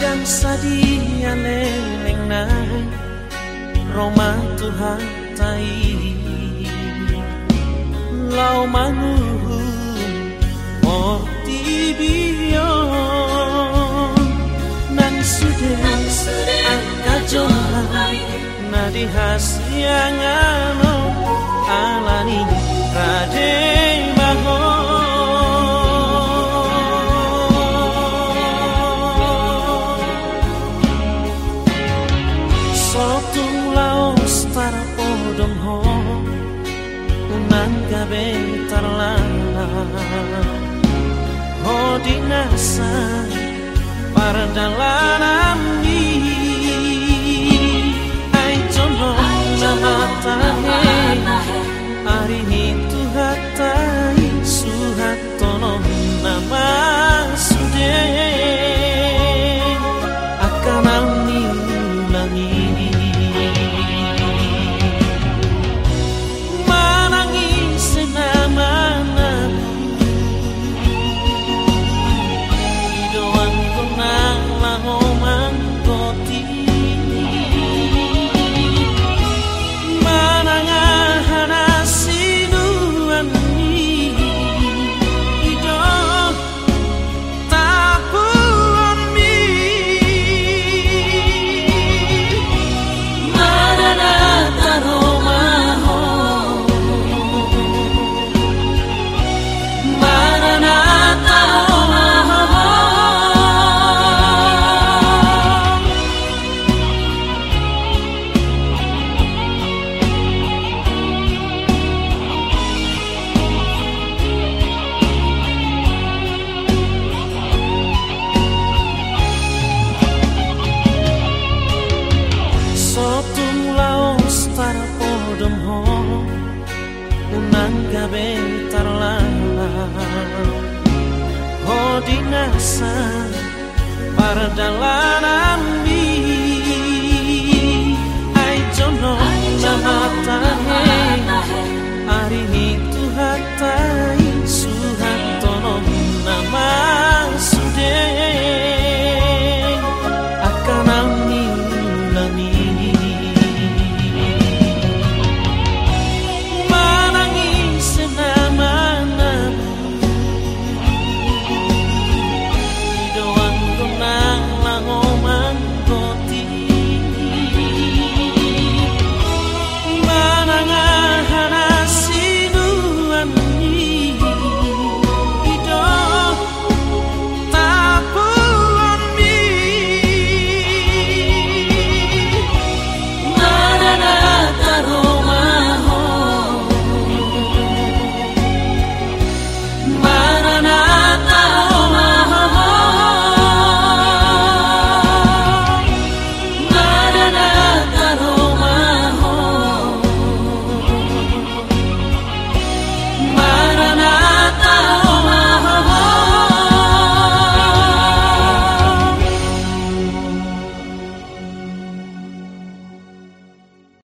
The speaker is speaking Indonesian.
dan sadia neneng na Roma Tuhan tai. Lau manu Morti bio Nang sude Angka jolai Nadi anu Alani Raden. Radhe tarlana Oh dinasa ni tarlana Oh dinasa Para dalanan